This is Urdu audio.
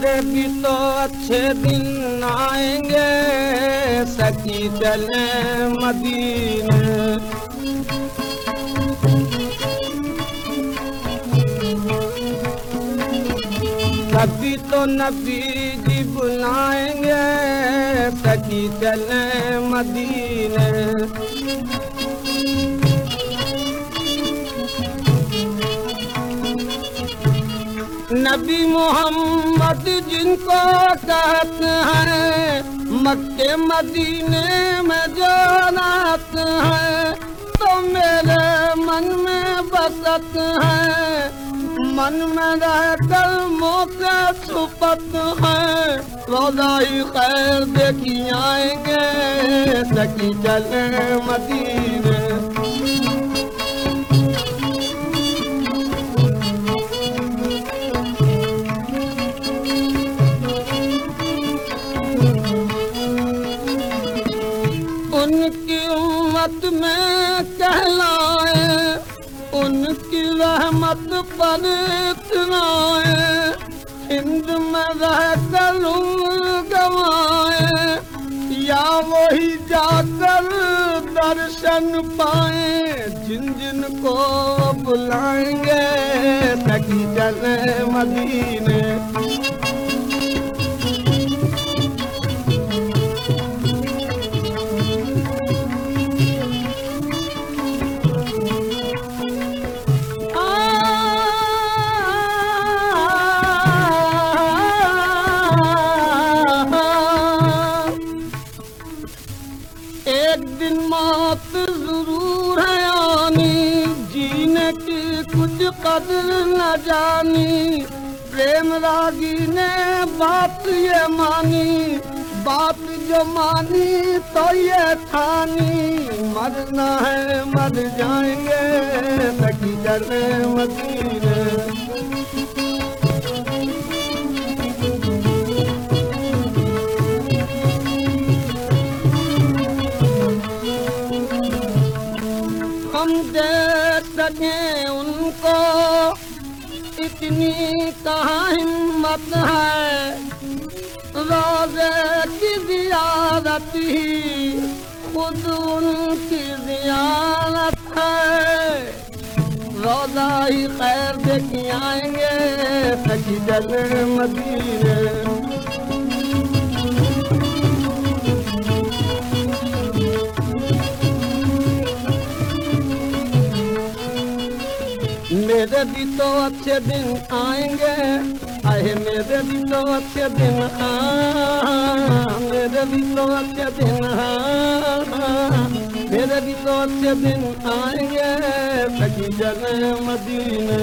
میرے بھی تو اچھے دن آئیں گے سکی چلیں مدینے کبھی تو نبی جی بلائیں گے سکی چلیں مدینے۔ نبی محمد جن کو کہتے ہیں مکے مدینے میں جو نات ہے، تو میرے من میں بسط ہے۔ من میں رہ کر موقع چھپت ہے۔ روزہ ہی خیر دیکھی آئیں گے، سکی چلے مدینے ان کی امت میں کہلائے، ان کی رحمت پر اتنائے، ہند میں رہ کر عمر گوائے، یا وہی جا کر درشن پائیں جن جن کو بلائیں گے تکی چلے مدینے ایک دن موت ضرور ہے آنی جینے کی کچھ قدر نہ جانی۔ پریم راگی نے بات یہ مانی، بات جو مانی تو یہ تھانی۔ مرنا ہے، مر جائیں گے سکی چلے مدینے۔ سکیں ان کو۔ اتنی کہاں ہمت ہے۔ روزے کی زیارت ہی خود ان کی زیارت ہے۔ روزہ ہی خیر دیکھی آئیں گے سکی جل مدینے۔ میرے بھی تو اچھے دن آئیں گے۔ آئے میرے بھی تو اچھے دن ہاں میرے بھی تو اچھے دن ہاں میرے بھی تو اچھے دن آئیں گے۔ سکی جل مدینہ